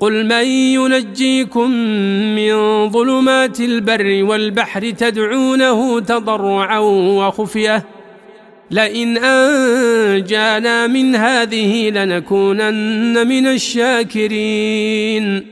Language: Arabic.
قل من ينجيكم من ظلمات البر والبحر تدعونه تضرعا وخفية لئن أنجانا من هذه لنكونن من الشاكرين